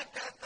تَتَّقُونَ